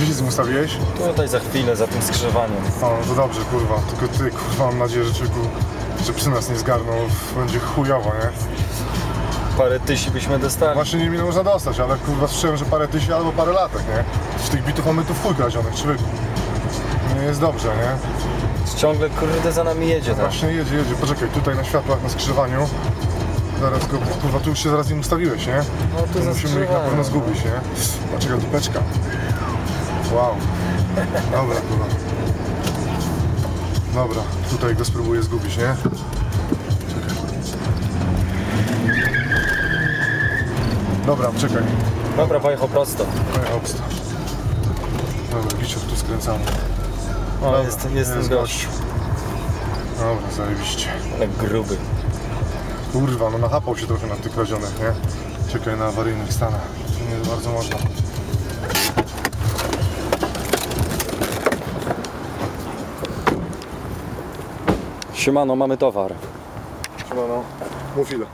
Gdzie się ustawiłeś? Tutaj za chwilę, za tym skrzyżowaniem. O, no to dobrze, kurwa. Tylko ty, kurwa, mam nadzieję, że człowieku, że psy nas nie zgarną. Będzie chujowo, nie? Parę tysi byśmy dostali. Właśnie nie ile można dostać, ale kurwa słyszałem, że parę tysięcy albo parę latek, nie? Z tych bitów mamy tu w chuj kradzionych, człowieku. Nie jest dobrze, nie? Ciągle kurde za nami jedzie, tak? Właśnie jedzie, jedzie. Poczekaj, tutaj na światłach, na skrzyżowaniu. Zaraz go, kurwa, tu już się zaraz nim ustawiłeś, nie? No tu za Musimy ich na pewno zgubić, nie? Dlaczego dupeczka? Wow. Dobra, kurwa. Dobra, tutaj go spróbuję zgubić, nie? Czekaj. Dobra, czekaj. Dobra, pojechał prosto. Ej, obsta. Dobra, gicior tu skręcamy. O, Dobra, jest, jest jest gość. Dobra, zajebiście. Ale gruby. Kurwa, no nachapał się trochę na tych kradzionych, nie? Czekaj na awaryjnych stanach. To nie bardzo można. Siemano, mamy towar. Trzeba no, mów ile.